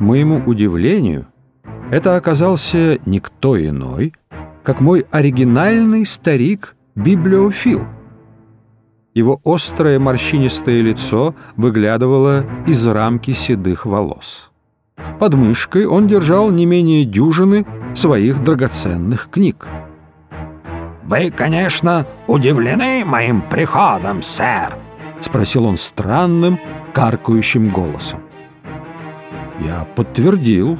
Моему удивлению, это оказался никто иной, как мой оригинальный старик-библиофил. Его острое морщинистое лицо выглядывало из рамки седых волос. Под мышкой он держал не менее дюжины своих драгоценных книг. «Вы, конечно, удивлены моим приходом, сэр?» — спросил он странным, каркающим голосом. Я подтвердил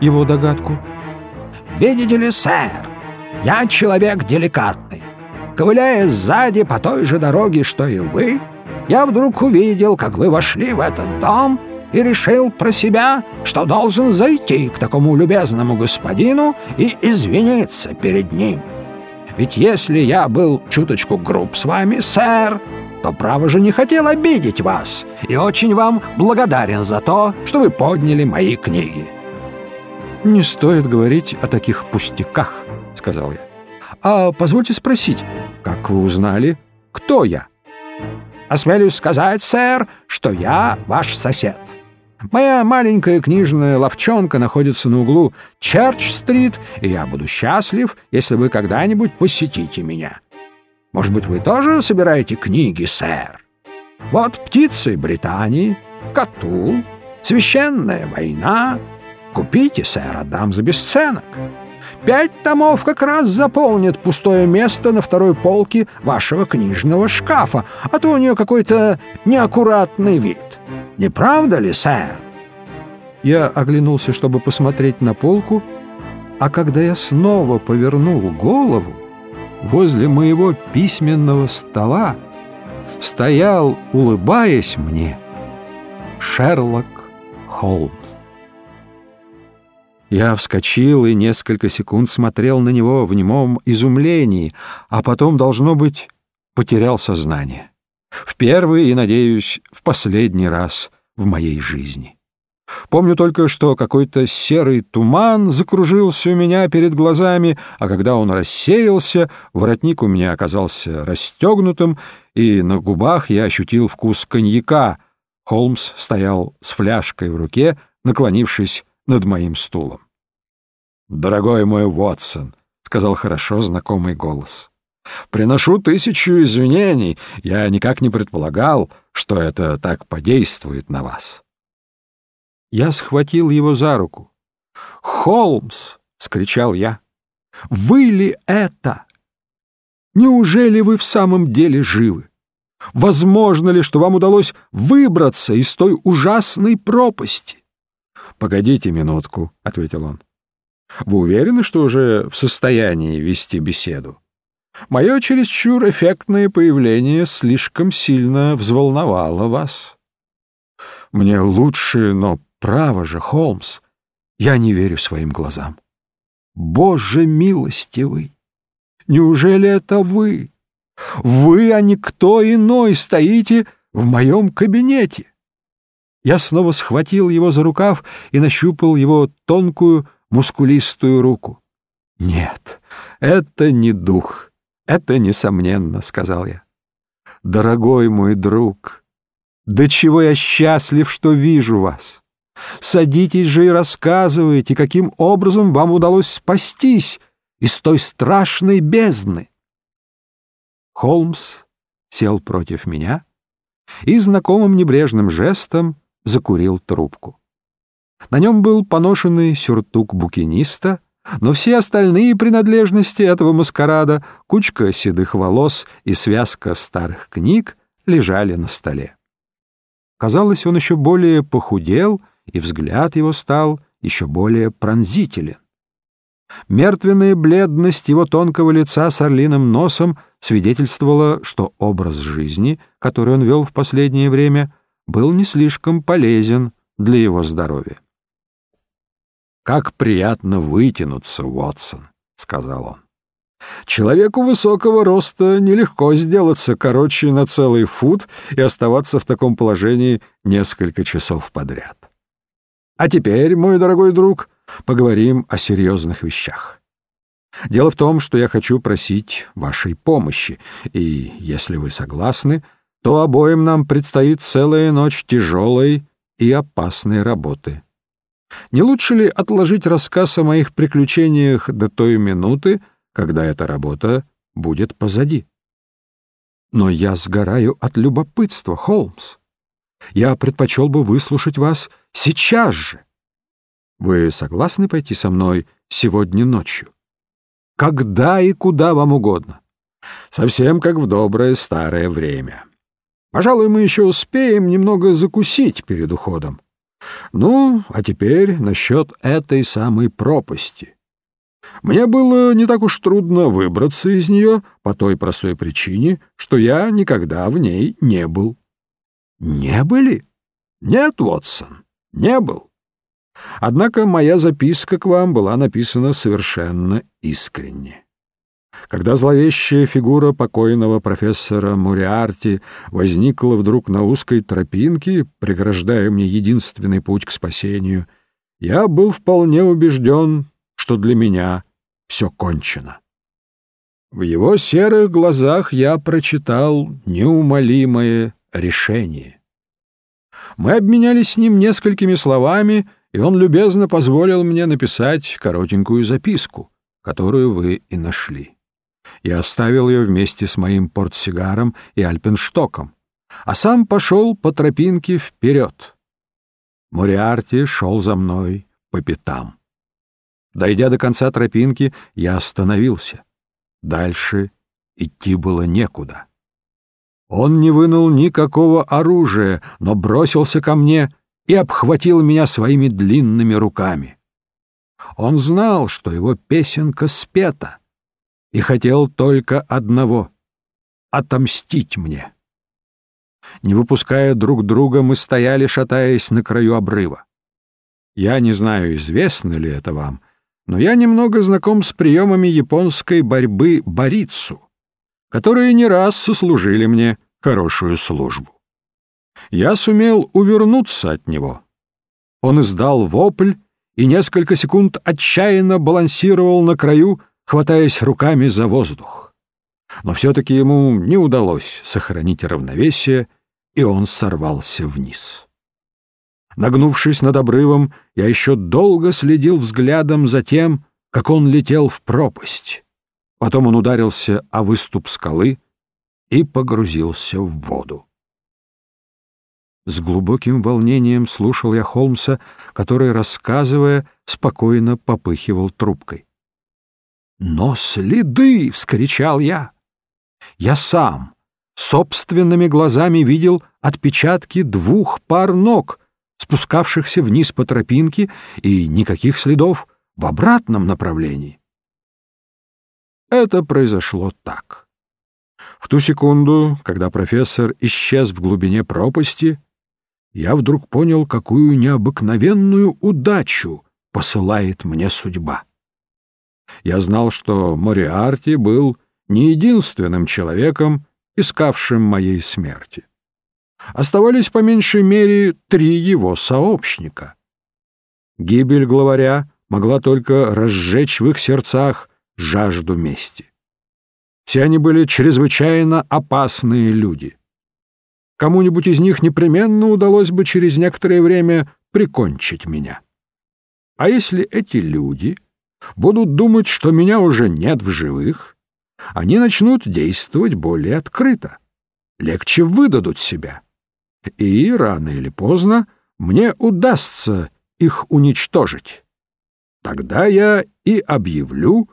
его догадку. «Видите ли, сэр, я человек деликатный. Ковыляя сзади по той же дороге, что и вы, я вдруг увидел, как вы вошли в этот дом и решил про себя, что должен зайти к такому любезному господину и извиниться перед ним. Ведь если я был чуточку груб с вами, сэр, то, право же, не хотел обидеть вас и очень вам благодарен за то, что вы подняли мои книги». «Не стоит говорить о таких пустяках», — сказал я. «А позвольте спросить, как вы узнали, кто я?» «Осмелюсь сказать, сэр, что я ваш сосед». Моя маленькая книжная ловчонка находится на углу Черч-стрит, и я буду счастлив, если вы когда-нибудь посетите меня. Может быть, вы тоже собираете книги, сэр? Вот «Птицы Британии», «Катул», «Священная война». Купите, сэр, отдам за бесценок. Пять томов как раз заполнят пустое место на второй полке вашего книжного шкафа, а то у нее какой-то неаккуратный вид. Не правда ли, сэр?» Я оглянулся, чтобы посмотреть на полку, а когда я снова повернул голову, возле моего письменного стола стоял, улыбаясь мне, Шерлок Холмс. Я вскочил и несколько секунд смотрел на него в немом изумлении, а потом, должно быть, потерял сознание. В первый и, надеюсь, в последний раз в моей жизни. Помню только, что какой-то серый туман закружился у меня перед глазами, а когда он рассеялся, воротник у меня оказался расстегнутым, и на губах я ощутил вкус коньяка. Холмс стоял с фляжкой в руке, наклонившись над моим стулом. «Дорогой мой Уотсон», — сказал хорошо знакомый голос, — «приношу тысячу извинений. Я никак не предполагал, что это так подействует на вас». Я схватил его за руку. «Холмс!» — скричал я. «Вы ли это? Неужели вы в самом деле живы? Возможно ли, что вам удалось выбраться из той ужасной пропасти?» «Погодите минутку», — ответил он. «Вы уверены, что уже в состоянии вести беседу? Мое чересчур эффектное появление слишком сильно взволновало вас». «Мне лучше, но Право же, Холмс, я не верю своим глазам. Боже милостивый! Неужели это вы? Вы, а не кто иной, стоите в моем кабинете. Я снова схватил его за рукав и нащупал его тонкую, мускулистую руку. «Нет, это не дух, это несомненно», — сказал я. «Дорогой мой друг, до чего я счастлив, что вижу вас! Садитесь же и рассказывайте, каким образом вам удалось спастись из той страшной бездны. Холмс сел против меня и знакомым небрежным жестом закурил трубку. На нем был поношенный сюртук букиниста, но все остальные принадлежности этого маскарада, кучка седых волос и связка старых книг лежали на столе. Казалось, он еще более похудел и взгляд его стал еще более пронзителен. Мертвенная бледность его тонкого лица с орлиным носом свидетельствовала, что образ жизни, который он вел в последнее время, был не слишком полезен для его здоровья. «Как приятно вытянуться, Уотсон», — сказал он. «Человеку высокого роста нелегко сделаться короче на целый фут и оставаться в таком положении несколько часов подряд. А теперь, мой дорогой друг, поговорим о серьезных вещах. Дело в том, что я хочу просить вашей помощи, и, если вы согласны, то обоим нам предстоит целая ночь тяжелой и опасной работы. Не лучше ли отложить рассказ о моих приключениях до той минуты, когда эта работа будет позади? Но я сгораю от любопытства, Холмс. Я предпочел бы выслушать вас сейчас же. Вы согласны пойти со мной сегодня ночью? Когда и куда вам угодно. Совсем как в доброе старое время. Пожалуй, мы еще успеем немного закусить перед уходом. Ну, а теперь насчет этой самой пропасти. Мне было не так уж трудно выбраться из нее по той простой причине, что я никогда в ней не был. Не были? Нет, Вотсон, не был. Однако моя записка к вам была написана совершенно искренне. Когда зловещая фигура покойного профессора Муриарти возникла вдруг на узкой тропинке, преграждая мне единственный путь к спасению, я был вполне убежден, что для меня все кончено. В его серых глазах я прочитал неумолимое решение. Мы обменялись с ним несколькими словами, и он любезно позволил мне написать коротенькую записку, которую вы и нашли. Я оставил ее вместе с моим портсигаром и альпенштоком, а сам пошел по тропинке вперед. Мориарти шел за мной по пятам. Дойдя до конца тропинки, я остановился. Дальше идти было некуда. Он не вынул никакого оружия, но бросился ко мне и обхватил меня своими длинными руками. Он знал, что его песенка спета, и хотел только одного — отомстить мне. Не выпуская друг друга, мы стояли, шатаясь на краю обрыва. Я не знаю, известно ли это вам, но я немного знаком с приемами японской борьбы борицу, которые не раз сослужили мне хорошую службу. Я сумел увернуться от него. Он издал вопль и несколько секунд отчаянно балансировал на краю, хватаясь руками за воздух. Но все-таки ему не удалось сохранить равновесие, и он сорвался вниз. Нагнувшись над обрывом, я еще долго следил взглядом за тем, как он летел в пропасть. Потом он ударился о выступ скалы и погрузился в воду. С глубоким волнением слушал я Холмса, который, рассказывая, спокойно попыхивал трубкой. «Но следы!» — вскричал я. «Я сам собственными глазами видел отпечатки двух пар ног, спускавшихся вниз по тропинке, и никаких следов в обратном направлении». Это произошло так. В ту секунду, когда профессор исчез в глубине пропасти, я вдруг понял, какую необыкновенную удачу посылает мне судьба. Я знал, что Мориарти был не единственным человеком, искавшим моей смерти. Оставались по меньшей мере три его сообщника. Гибель главаря могла только разжечь в их сердцах жажду мести. Все они были чрезвычайно опасные люди. Кому-нибудь из них непременно удалось бы через некоторое время прикончить меня. А если эти люди будут думать, что меня уже нет в живых, они начнут действовать более открыто, легче выдадут себя. И рано или поздно мне удастся их уничтожить. Тогда я и объявлю,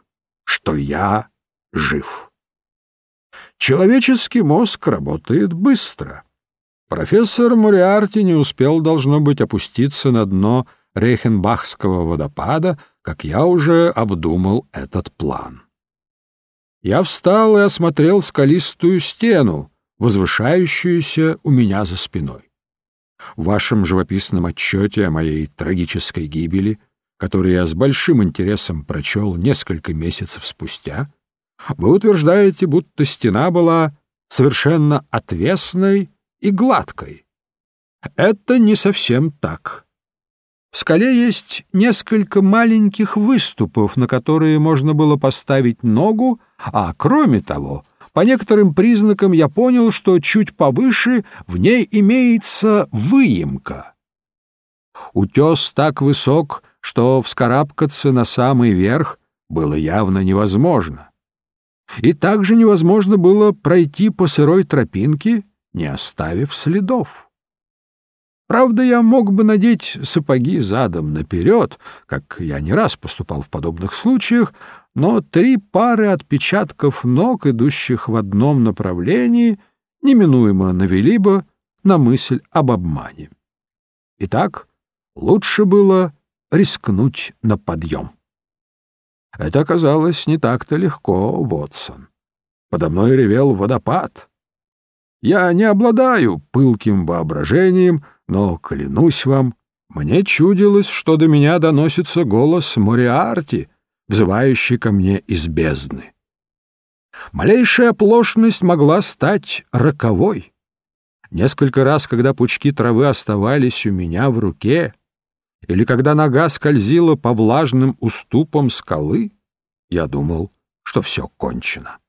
что я жив. Человеческий мозг работает быстро. Профессор Мориарти не успел, должно быть, опуститься на дно Рейхенбахского водопада, как я уже обдумал этот план. Я встал и осмотрел скалистую стену, возвышающуюся у меня за спиной. В вашем живописном отчете о моей трагической гибели, который я с большим интересом прочел несколько месяцев спустя, вы утверждаете, будто стена была совершенно отвесной и гладкой. Это не совсем так. В скале есть несколько маленьких выступов, на которые можно было поставить ногу, а кроме того, по некоторым признакам я понял, что чуть повыше в ней имеется выемка. Утес так высок, что вскарабкаться на самый верх было явно невозможно. И также невозможно было пройти по сырой тропинке, не оставив следов. Правда, я мог бы надеть сапоги задом наперед, как я не раз поступал в подобных случаях, но три пары отпечатков ног, идущих в одном направлении, неминуемо навели бы на мысль об обмане. Итак, лучше было рискнуть на подъем. Это оказалось не так-то легко, Вотсон. Подо мной ревел водопад. Я не обладаю пылким воображением, но, клянусь вам, мне чудилось, что до меня доносится голос Мориарти, взывающий ко мне из бездны. Малейшая оплошность могла стать роковой. Несколько раз, когда пучки травы оставались у меня в руке, или когда нога скользила по влажным уступам скалы, я думал, что все кончено.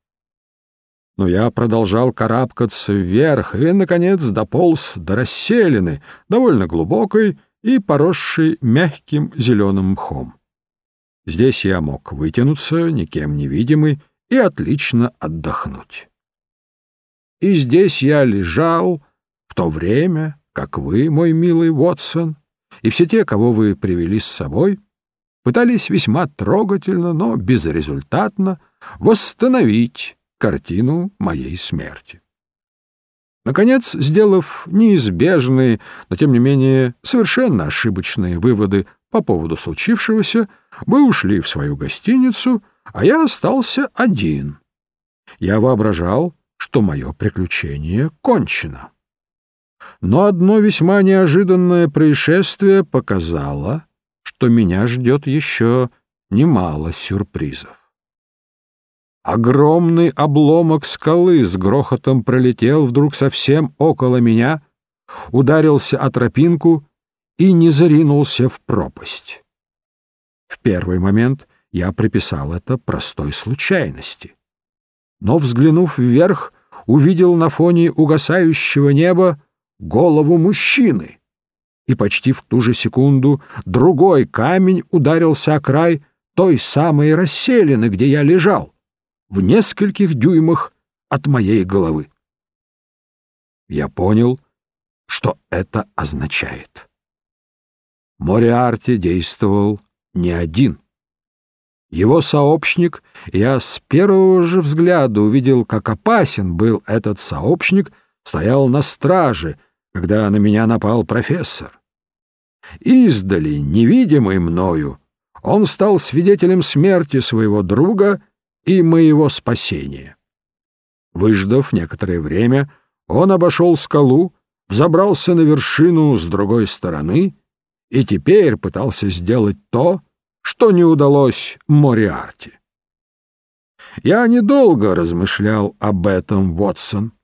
Но я продолжал карабкаться вверх и, наконец, дополз до расселины, довольно глубокой и поросшей мягким зеленым мхом. Здесь я мог вытянуться, никем не видимый, и отлично отдохнуть. И здесь я лежал в то время, как вы, мой милый Вотсон, и все те, кого вы привели с собой, пытались весьма трогательно, но безрезультатно восстановить картину моей смерти. Наконец, сделав неизбежные, но тем не менее совершенно ошибочные выводы по поводу случившегося, вы ушли в свою гостиницу, а я остался один. Я воображал, что мое приключение кончено. Но одно весьма неожиданное происшествие показало, что меня ждет еще немало сюрпризов. Огромный обломок скалы с грохотом пролетел вдруг совсем около меня, ударился о тропинку и не заринулся в пропасть. В первый момент я приписал это простой случайности. Но, взглянув вверх, увидел на фоне угасающего неба голову мужчины, и почти в ту же секунду другой камень ударился о край той самой расселины, где я лежал, в нескольких дюймах от моей головы. Я понял, что это означает. Мориарти действовал не один. Его сообщник, я с первого же взгляда увидел, как опасен был этот сообщник, стоял на страже, когда на меня напал профессор. Издали, невидимый мною, он стал свидетелем смерти своего друга и моего спасения. Выждав некоторое время, он обошел скалу, взобрался на вершину с другой стороны и теперь пытался сделать то, что не удалось Мориарти. Я недолго размышлял об этом, Вотсон.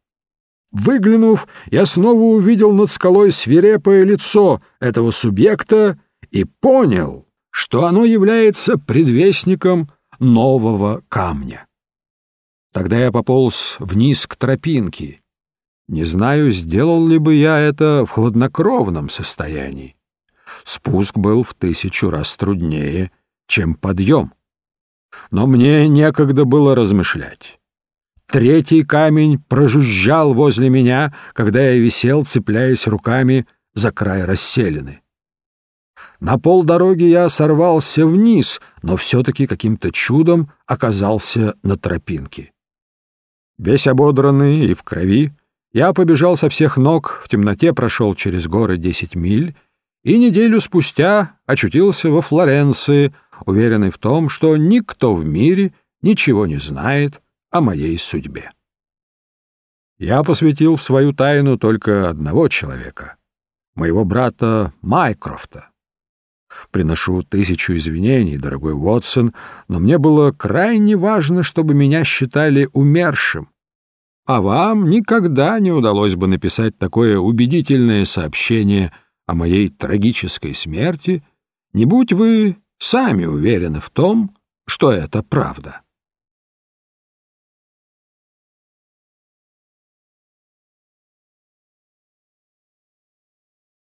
Выглянув, я снова увидел над скалой свирепое лицо этого субъекта и понял, что оно является предвестником нового камня. Тогда я пополз вниз к тропинке. Не знаю, сделал ли бы я это в хладнокровном состоянии. Спуск был в тысячу раз труднее, чем подъем. Но мне некогда было размышлять. Третий камень прожужжал возле меня, когда я висел, цепляясь руками за край расселены. На полдороги я сорвался вниз, но все-таки каким-то чудом оказался на тропинке. Весь ободранный и в крови, я побежал со всех ног, в темноте прошел через горы десять миль и неделю спустя очутился во Флоренции, уверенный в том, что никто в мире ничего не знает о моей судьбе. Я посвятил в свою тайну только одного человека, моего брата Майкрофта. Приношу тысячу извинений, дорогой Уотсон, но мне было крайне важно, чтобы меня считали умершим, а вам никогда не удалось бы написать такое убедительное сообщение о моей трагической смерти, не будь вы сами уверены в том, что это правда.